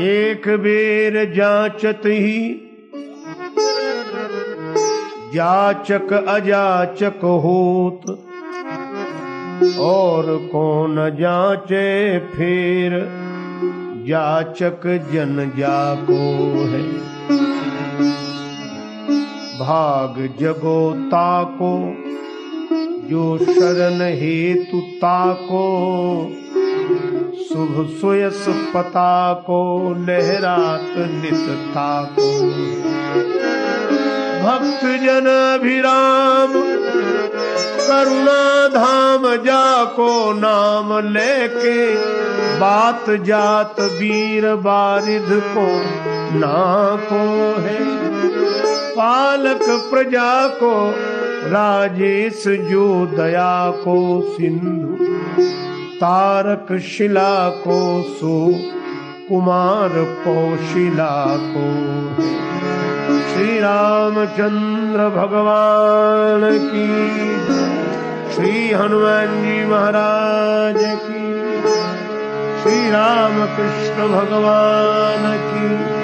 एक बेर जाचत ही। जाचक अजाचक होत। और कौन जाचे फिर? जाचक जन जाको है। भाग जगो ताको। जो शरण हेतु ताको। शुभ सुयस पता को लहरात नितता को भक्त जन अभिराम करुणा धाम जा को नाम लेके, बात जात वीर बारिध को ना को है। पालक प्रजा को, राजेश जो दया को सिंधु तारक शिला को सो, कुमार कौशिला को श्री रामचंद्र भगवान की श्री हनुमान जी महाराज की, श्री राम कृष्ण भगवान की।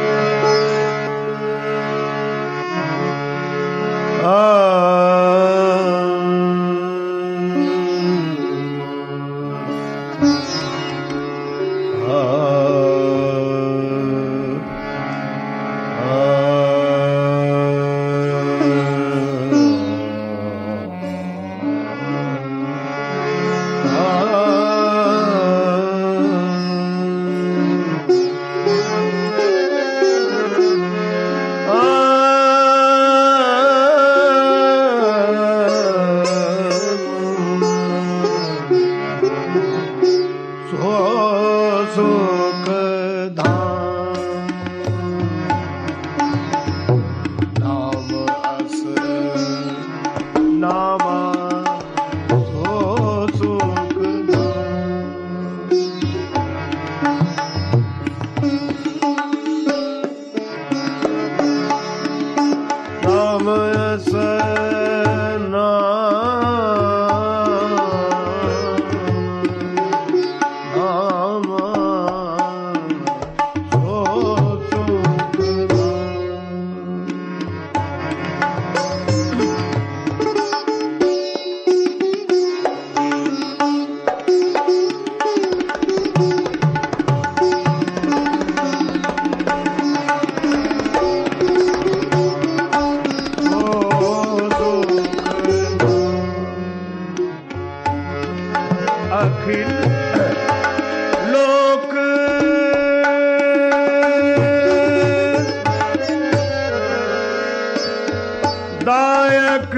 ना ਦਾਇਕ